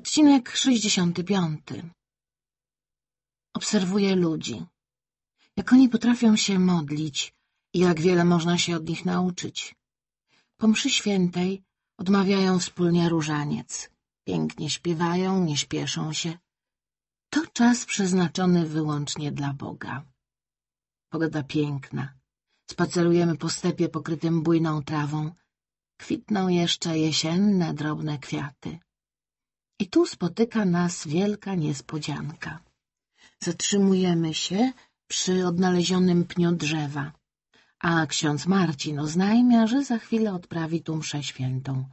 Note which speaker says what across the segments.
Speaker 1: Odcinek 65 Obserwuję ludzi. Jak oni potrafią się modlić i jak wiele można się od nich nauczyć. Po mszy świętej odmawiają wspólnie różaniec. Pięknie śpiewają, nie śpieszą się. To czas przeznaczony wyłącznie dla Boga. Pogoda piękna. Spacerujemy po stepie pokrytym bujną trawą. Kwitną jeszcze jesienne, drobne kwiaty. I tu spotyka nas wielka niespodzianka. Zatrzymujemy się przy odnalezionym pniu drzewa, a ksiądz Marcin oznajmia, że za chwilę odprawi tu mszę świętą,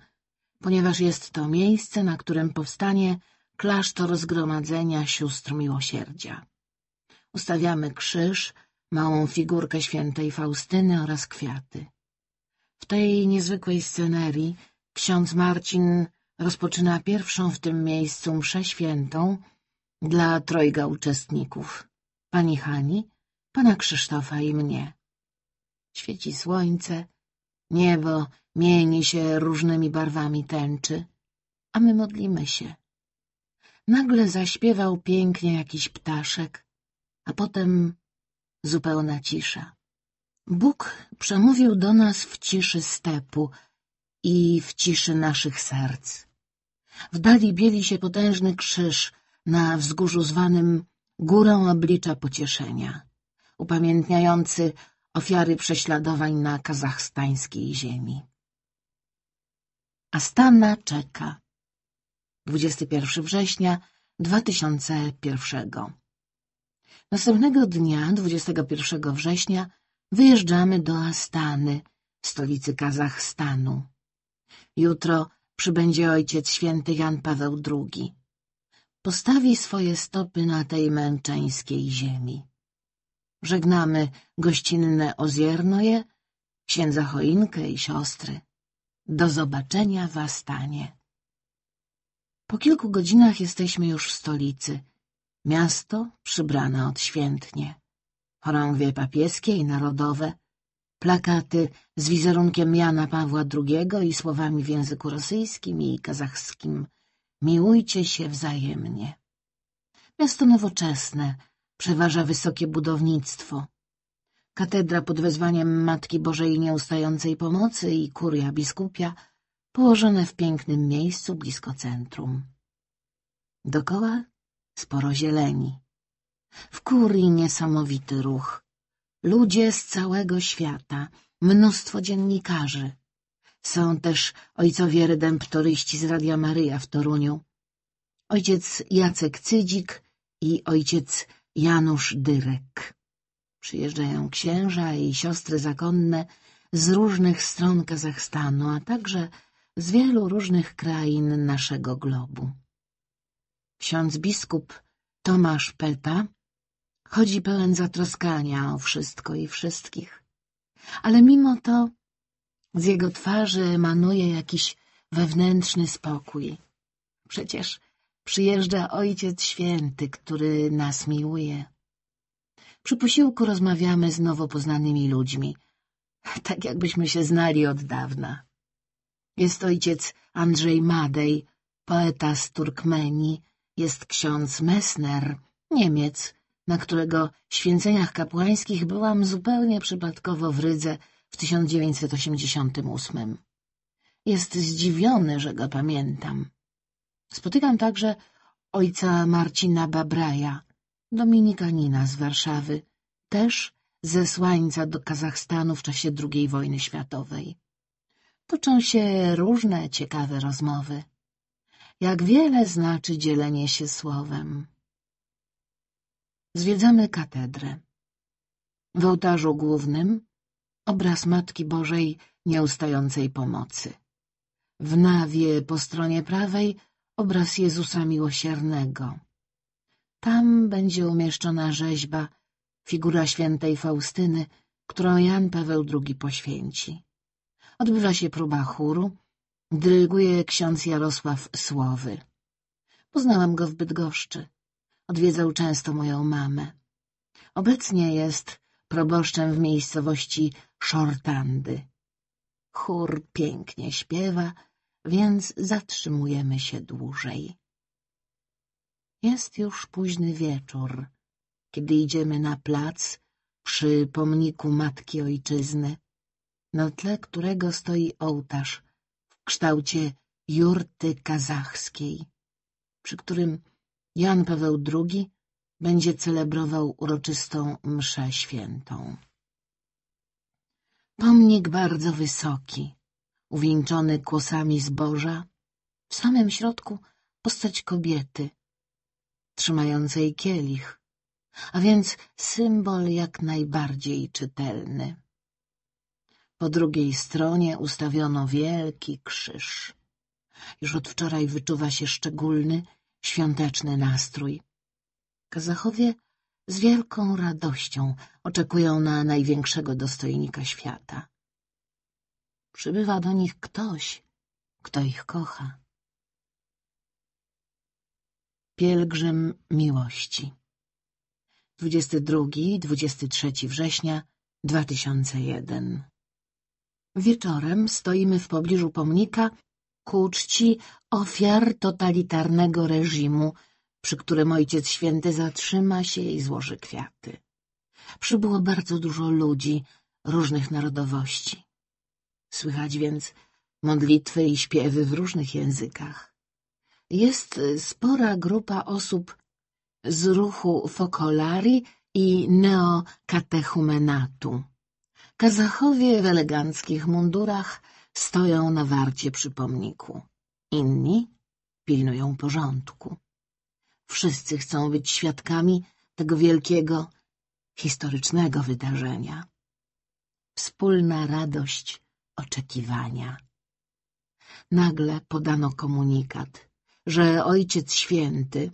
Speaker 1: ponieważ jest to miejsce, na którym powstanie klasztor zgromadzenia sióstr miłosierdzia. Ustawiamy krzyż, małą figurkę świętej Faustyny oraz kwiaty. W tej niezwykłej scenerii ksiądz Marcin rozpoczyna pierwszą w tym miejscu mszę świętą dla trojga uczestników, pani Hani, pana Krzysztofa i mnie. Świeci słońce, niebo mieni się różnymi barwami tęczy, a my modlimy się. Nagle zaśpiewał pięknie jakiś ptaszek, a potem zupełna cisza. Bóg przemówił do nas w ciszy stepu i w ciszy naszych serc. W dali bieli się potężny krzyż na wzgórzu zwanym Górą Oblicza Pocieszenia, upamiętniający ofiary prześladowań na kazachstańskiej ziemi. Astana czeka. 21 września 2001 Następnego dnia, 21 września, wyjeżdżamy do Astany, stolicy Kazachstanu. Jutro przybędzie Ojciec Święty Jan Paweł II. Postawi swoje stopy na tej męczeńskiej ziemi. Żegnamy gościnne Oziernoje, księdza Choinkę i siostry. Do zobaczenia w Astanie. Po kilku godzinach jesteśmy już w stolicy. Miasto przybrane odświętnie. Chorągwie papieskie i narodowe, plakaty z wizerunkiem Jana Pawła II i słowami w języku rosyjskim i kazachskim Miłujcie się wzajemnie. Miasto nowoczesne, przeważa wysokie budownictwo. Katedra pod wezwaniem Matki Bożej Nieustającej Pomocy i kuria biskupia położone w pięknym miejscu blisko centrum. Dokoła sporo zieleni. W kurii niesamowity ruch. Ludzie z całego świata, mnóstwo dziennikarzy. Są też ojcowie redemptoryści z Radia Maryja w Toruniu. Ojciec Jacek Cydzik i ojciec Janusz Dyrek. Przyjeżdżają księża i siostry zakonne z różnych stron Kazachstanu, a także z wielu różnych krain naszego globu. Ksiądz biskup Tomasz Peta chodzi pełen zatroskania o wszystko i wszystkich, ale mimo to z jego twarzy emanuje jakiś wewnętrzny spokój. Przecież przyjeżdża Ojciec Święty, który nas miłuje. Przy posiłku rozmawiamy z nowo poznanymi ludźmi, tak jakbyśmy się znali od dawna. Jest ojciec Andrzej Madej, poeta z Turkmenii, jest ksiądz Messner, Niemiec, na którego święceniach kapłańskich byłam zupełnie przypadkowo w Rydze w 1988. Jest zdziwiony, że go pamiętam. Spotykam także ojca Marcina Babraja, dominikanina z Warszawy, też zesłańca do Kazachstanu w czasie II wojny światowej. Toczą się różne ciekawe rozmowy. Jak wiele znaczy dzielenie się słowem. Zwiedzamy katedrę. W ołtarzu głównym obraz Matki Bożej Nieustającej Pomocy. W nawie po stronie prawej obraz Jezusa Miłosiernego. Tam będzie umieszczona rzeźba, figura świętej Faustyny, którą Jan Paweł II poświęci. Odbywa się próba chóru, dyryguje ksiądz Jarosław Słowy. Poznałam go w Bydgoszczy. Odwiedzał często moją mamę. Obecnie jest proboszczem w miejscowości Szortandy. Chór pięknie śpiewa, więc zatrzymujemy się dłużej. Jest już późny wieczór, kiedy idziemy na plac przy pomniku Matki Ojczyzny, na tle którego stoi ołtarz w kształcie jurty kazachskiej, przy którym Jan Paweł II będzie celebrował uroczystą mszę świętą. Pomnik bardzo wysoki, uwieńczony kłosami zboża, w samym środku postać kobiety, trzymającej kielich, a więc symbol jak najbardziej czytelny. Po drugiej stronie ustawiono wielki krzyż. Już od wczoraj wyczuwa się szczególny, świąteczny nastrój. Kazachowie z wielką radością oczekują na największego dostojnika świata. Przybywa do nich ktoś, kto ich kocha. Pielgrzym miłości 22-23 września 2001 Wieczorem stoimy w pobliżu pomnika ku czci ofiar totalitarnego reżimu, przy którym Ojciec Święty zatrzyma się i złoży kwiaty. Przybyło bardzo dużo ludzi różnych narodowości. Słychać więc modlitwy i śpiewy w różnych językach. Jest spora grupa osób z ruchu Fokolari i neokatechumenatu. Kazachowie w eleganckich mundurach stoją na warcie przy pomniku. Inni pilnują porządku. Wszyscy chcą być świadkami tego wielkiego, historycznego wydarzenia. Wspólna radość oczekiwania. Nagle podano komunikat, że Ojciec Święty,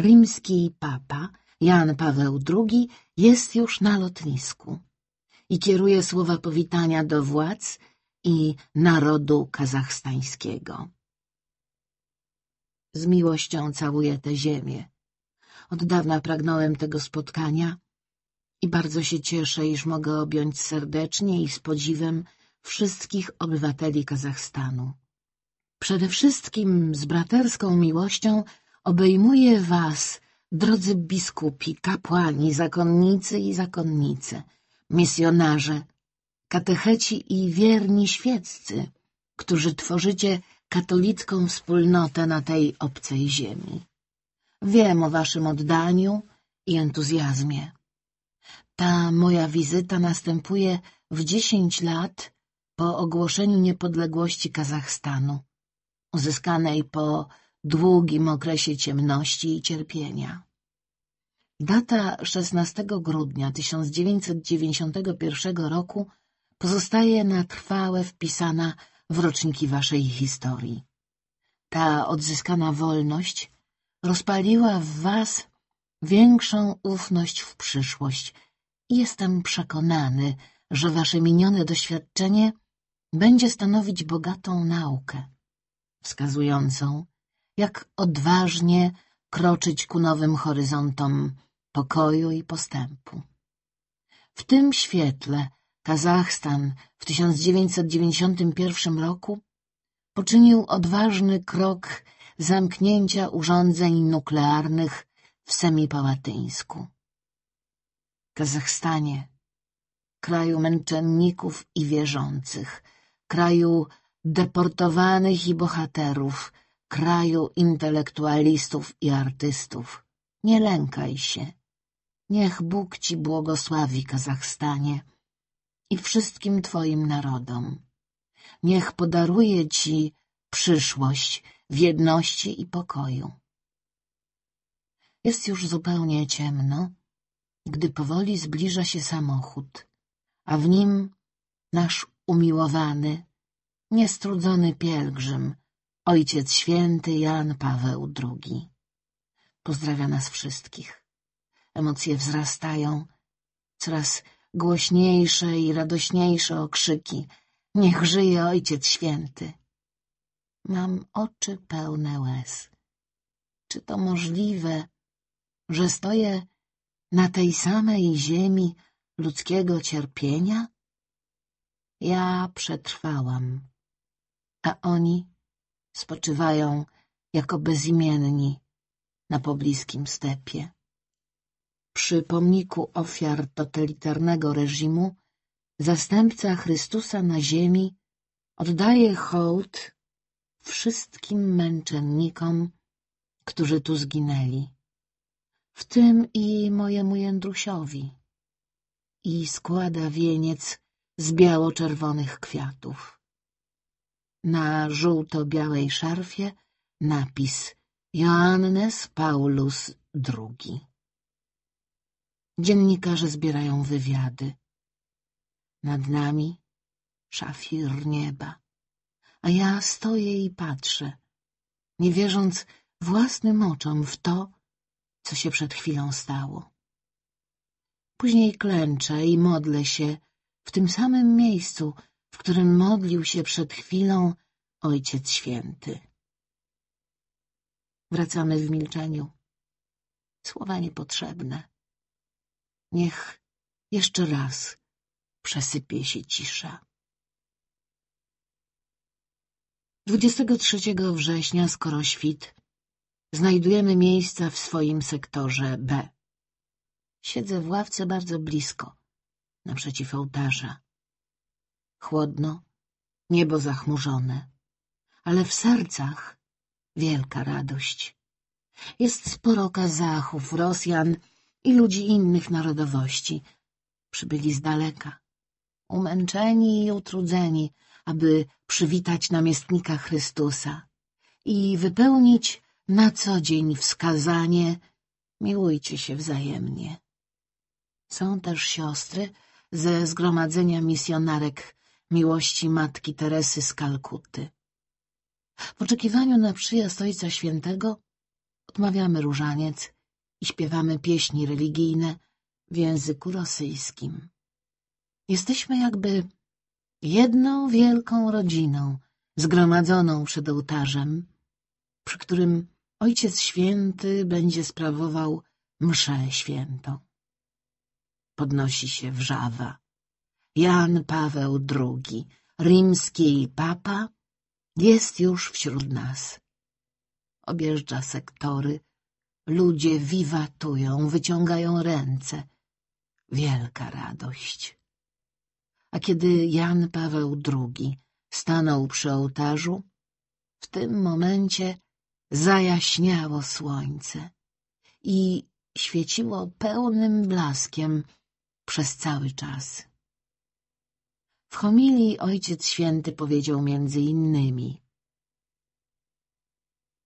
Speaker 1: rimski papa Jan Paweł II jest już na lotnisku i kieruje słowa powitania do władz i narodu kazachstańskiego. Z miłością całuję tę ziemię. Od dawna pragnąłem tego spotkania i bardzo się cieszę, iż mogę objąć serdecznie i z podziwem wszystkich obywateli Kazachstanu. Przede wszystkim z braterską miłością obejmuję was, drodzy biskupi, kapłani, zakonnicy i zakonnice, misjonarze, katecheci i wierni świeccy, którzy tworzycie katolicką wspólnotę na tej obcej ziemi. Wiem o waszym oddaniu i entuzjazmie. Ta moja wizyta następuje w dziesięć lat po ogłoszeniu niepodległości Kazachstanu, uzyskanej po długim okresie ciemności i cierpienia. Data 16 grudnia 1991 roku pozostaje na trwałe wpisana w roczniki waszej historii. Ta odzyskana wolność rozpaliła w was większą ufność w przyszłość jestem przekonany, że wasze minione doświadczenie będzie stanowić bogatą naukę, wskazującą, jak odważnie kroczyć ku nowym horyzontom pokoju i postępu. W tym świetle Kazachstan w 1991 roku poczynił odważny krok zamknięcia urządzeń nuklearnych w Semipałatyńsku. Kazachstanie, kraju męczenników i wierzących, kraju deportowanych i bohaterów, kraju intelektualistów i artystów. Nie lękaj się. Niech Bóg ci błogosławi, Kazachstanie, i wszystkim twoim narodom. Niech podaruje ci przyszłość w jedności i pokoju. Jest już zupełnie ciemno, gdy powoli zbliża się samochód, a w nim nasz umiłowany, niestrudzony pielgrzym, Ojciec Święty Jan Paweł II. Pozdrawia nas wszystkich. Emocje wzrastają, coraz głośniejsze i radośniejsze okrzyki. Niech żyje Ojciec Święty. Mam oczy pełne łez. Czy to możliwe, że stoję na tej samej ziemi ludzkiego cierpienia? Ja przetrwałam, a oni spoczywają jako bezimienni na pobliskim stepie. Przy pomniku ofiar totalitarnego reżimu zastępca Chrystusa na ziemi oddaje hołd wszystkim męczennikom, którzy tu zginęli, w tym i mojemu Jędrusiowi, i składa wieniec z biało-czerwonych kwiatów. Na żółto-białej szarfie napis Joannes Paulus II. Dziennikarze zbierają wywiady. Nad nami szafir nieba, a ja stoję i patrzę, nie wierząc własnym oczom w to, co się przed chwilą stało. Później klęczę i modlę się w tym samym miejscu, w którym modlił się przed chwilą Ojciec Święty. Wracamy w milczeniu. Słowa niepotrzebne. Niech jeszcze raz przesypie się cisza. 23 września, skoro świt, znajdujemy miejsca w swoim sektorze B. Siedzę w ławce bardzo blisko, naprzeciw ołtarza. Chłodno, niebo zachmurzone, ale w sercach wielka radość. Jest sporo Kazachów, Rosjan i ludzi innych narodowości. Przybyli z daleka, umęczeni i utrudzeni, aby przywitać namiestnika Chrystusa i wypełnić na co dzień wskazanie miłujcie się wzajemnie. Są też siostry ze zgromadzenia misjonarek miłości Matki Teresy z Kalkuty. W oczekiwaniu na przyjazd Ojca Świętego odmawiamy różaniec i śpiewamy pieśni religijne w języku rosyjskim. Jesteśmy jakby jedną wielką rodziną zgromadzoną przed ołtarzem, przy którym Ojciec Święty będzie sprawował mszę świętą. Podnosi się wrzawa. Jan Paweł II, rimski papa, jest już wśród nas. Objeżdża sektory, ludzie wiwatują, wyciągają ręce. Wielka radość. A kiedy Jan Paweł II stanął przy ołtarzu, w tym momencie zajaśniało słońce i świeciło pełnym blaskiem przez cały czas. W homilii Ojciec Święty powiedział między innymi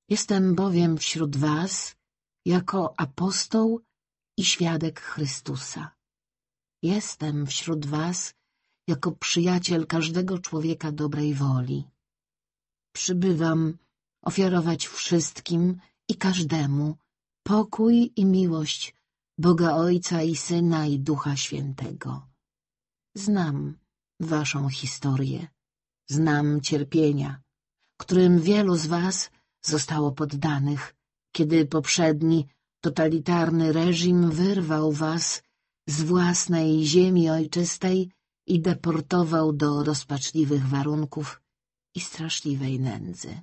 Speaker 1: Jestem bowiem wśród was jako apostoł i świadek Chrystusa. Jestem wśród was jako przyjaciel każdego człowieka dobrej woli. Przybywam ofiarować wszystkim i każdemu pokój i miłość Boga Ojca i Syna i Ducha Świętego. Znam waszą historię, znam cierpienia, którym wielu z was zostało poddanych, kiedy poprzedni totalitarny reżim wyrwał was z własnej ziemi ojczystej i deportował do rozpaczliwych warunków i straszliwej nędzy.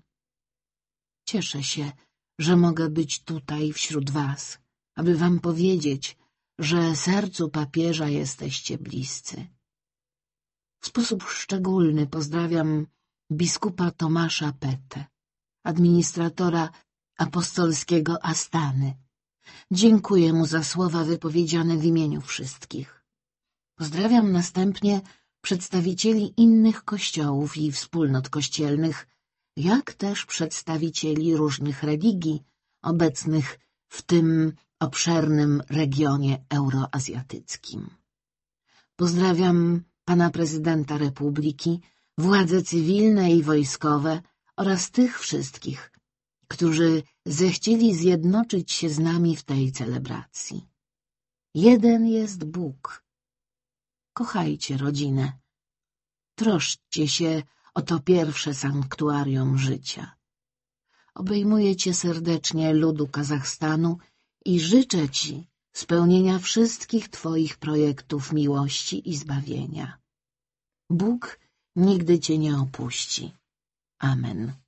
Speaker 1: Cieszę się, że mogę być tutaj wśród was, aby wam powiedzieć, że sercu papieża jesteście bliscy. W sposób szczególny pozdrawiam biskupa Tomasza Petę, administratora apostolskiego Astany. Dziękuję mu za słowa wypowiedziane w imieniu wszystkich. Pozdrawiam następnie przedstawicieli innych kościołów i wspólnot kościelnych, jak też przedstawicieli różnych religii obecnych w tym obszernym regionie euroazjatyckim. Pozdrawiam pana prezydenta republiki, władze cywilne i wojskowe oraz tych wszystkich, którzy zechcieli zjednoczyć się z nami w tej celebracji. Jeden jest Bóg. Kochajcie rodzinę. Troszczcie się o to pierwsze sanktuarium życia. Obejmuję cię serdecznie, ludu Kazachstanu, i życzę ci spełnienia wszystkich twoich projektów miłości i zbawienia. Bóg nigdy cię nie opuści. Amen.